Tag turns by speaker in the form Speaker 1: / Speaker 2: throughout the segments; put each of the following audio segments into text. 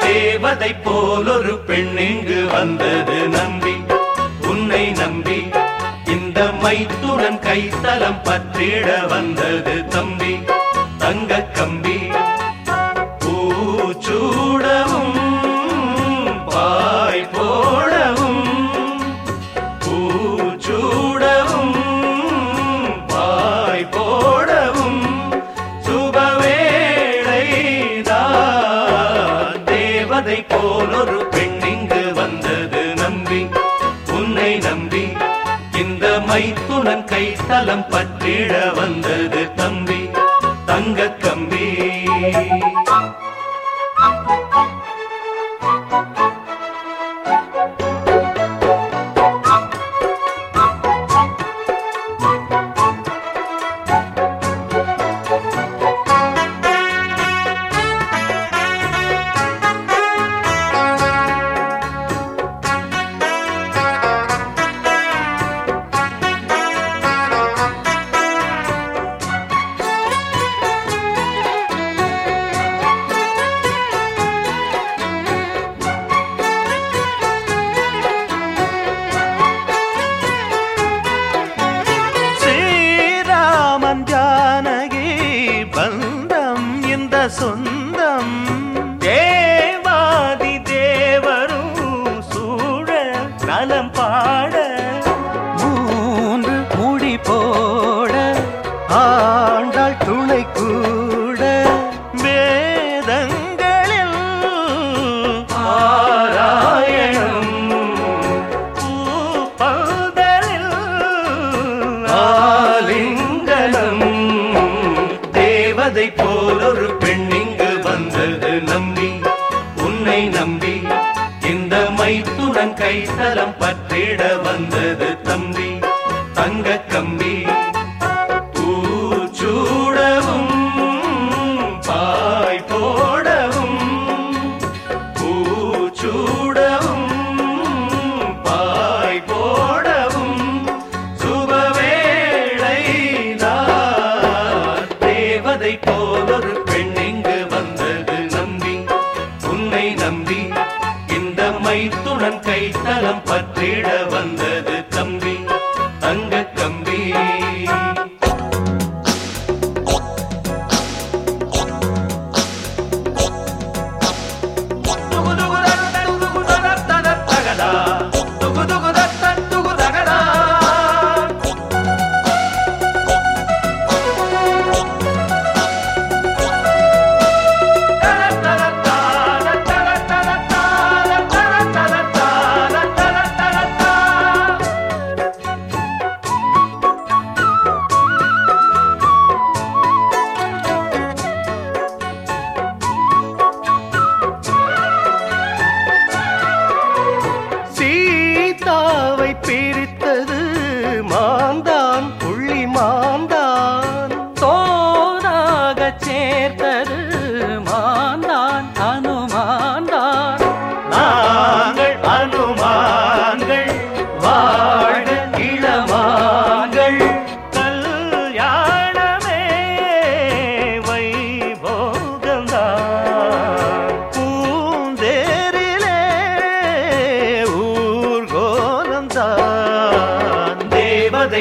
Speaker 1: தேவதை போலொரு பெண் இங்கு வந்தது நம்பி கைத்தலம் பற்றிட வந்தது தம்பி தங்க கம்பி. பூச்சூடவும் பாய் போடவும் பூச்சூடவும் பாய் போடவும் சுபவேளைதான் தேவதை போலொரு பெண் மைத்துனன் கைத்தலம் பற்றிட வந்தது தம்பி தங்க கம்பி.
Speaker 2: சொந்தம். தேவாதி
Speaker 1: தேவதை ஒரு பெண் இங்கு வந்தது நம்பி. உன்னை நம்பி இந்த மைத்துடன் கைத்தலம் பற்றிட வந்தது தம்பி. தங்க நான் தான் புள்ளி மாந்தான்.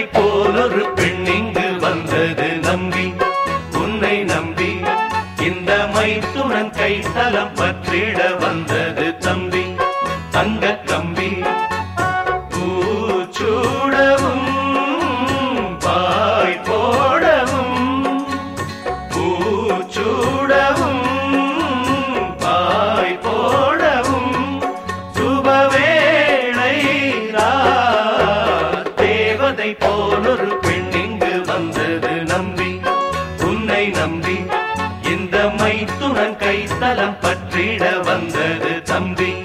Speaker 1: போலொரு பெண் தலம் பற்றிட வந்தது தம்பி.